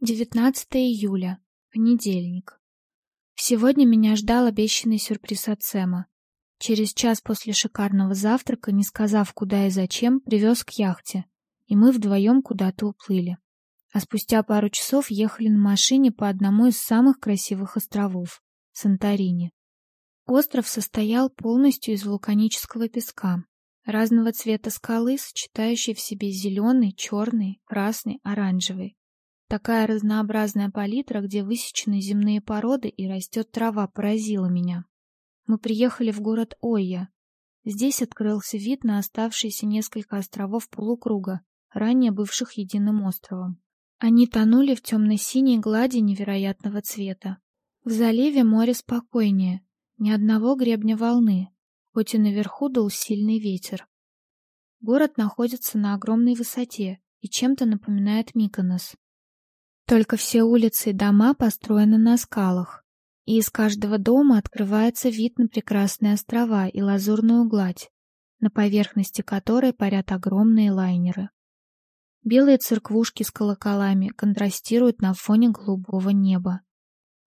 19 июля, понедельник. Сегодня меня ждал обещанный сюрприз от Сэма. Через час после шикарного завтрака, не сказав куда и зачем, привез к яхте, и мы вдвоем куда-то уплыли. А спустя пару часов ехали на машине по одному из самых красивых островов — Санторини. Остров состоял полностью из вулканического песка, разного цвета скалы, сочетающей в себе зеленый, черный, красный, оранжевый. Такая разнообразная палитра, где высечены земные породы и растет трава, поразила меня. Мы приехали в город Ойя. Здесь открылся вид на оставшиеся несколько островов полукруга, ранее бывших единым островом. Они тонули в темно-синей глади невероятного цвета. В заливе море спокойнее, ни одного гребня волны, хоть и наверху дул сильный ветер. Город находится на огромной высоте и чем-то напоминает Миконос. Только все улицы и дома построены на скалах, и из каждого дома открывается вид на прекрасные острова и лазурную гладь, на поверхности которой парят огромные лайнеры. Белые церквушки с колоколами контрастируют на фоне голубого неба.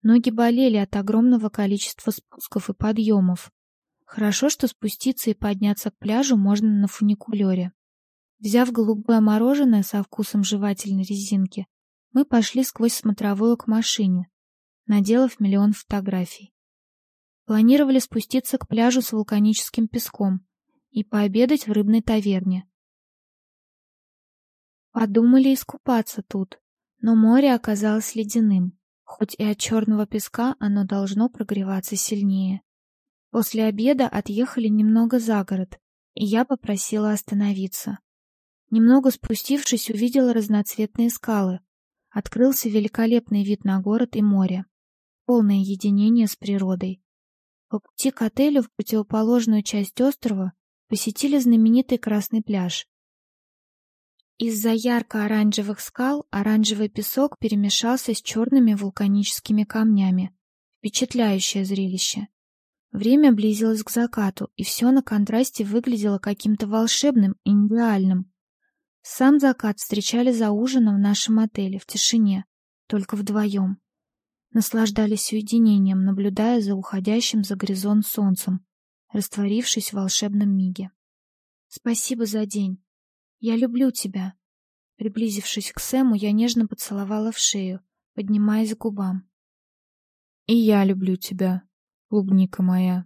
Ноги болели от огромного количества спусков и подъемов. Хорошо, что спуститься и подняться к пляжу можно на фуникулере. Взяв голубое мороженое со вкусом жевательной резинки, мы пошли сквозь смотровую к машине, наделав миллион фотографий. Планировали спуститься к пляжу с вулканическим песком и пообедать в рыбной таверне. Подумали искупаться тут, но море оказалось ледяным, хоть и от черного песка оно должно прогреваться сильнее. После обеда отъехали немного за город, и я попросила остановиться. Немного спустившись, увидела разноцветные скалы, открылся великолепный вид на город и море, полное единение с природой. По пути к отелю в противоположную часть острова посетили знаменитый Красный пляж. Из-за ярко-оранжевых скал оранжевый песок перемешался с черными вулканическими камнями. Впечатляющее зрелище. Время близилось к закату, и все на контрасте выглядело каким-то волшебным и нереальным. Сам закат встречали за ужином в нашем отеле в тишине, только вдвоем. Наслаждались уединением, наблюдая за уходящим за горизонт солнцем, растворившись в волшебном миге. Спасибо за день. Я люблю тебя. Приблизившись к Сэму, я нежно поцеловала в шею, поднимаясь к губам. И я люблю тебя, клубника моя.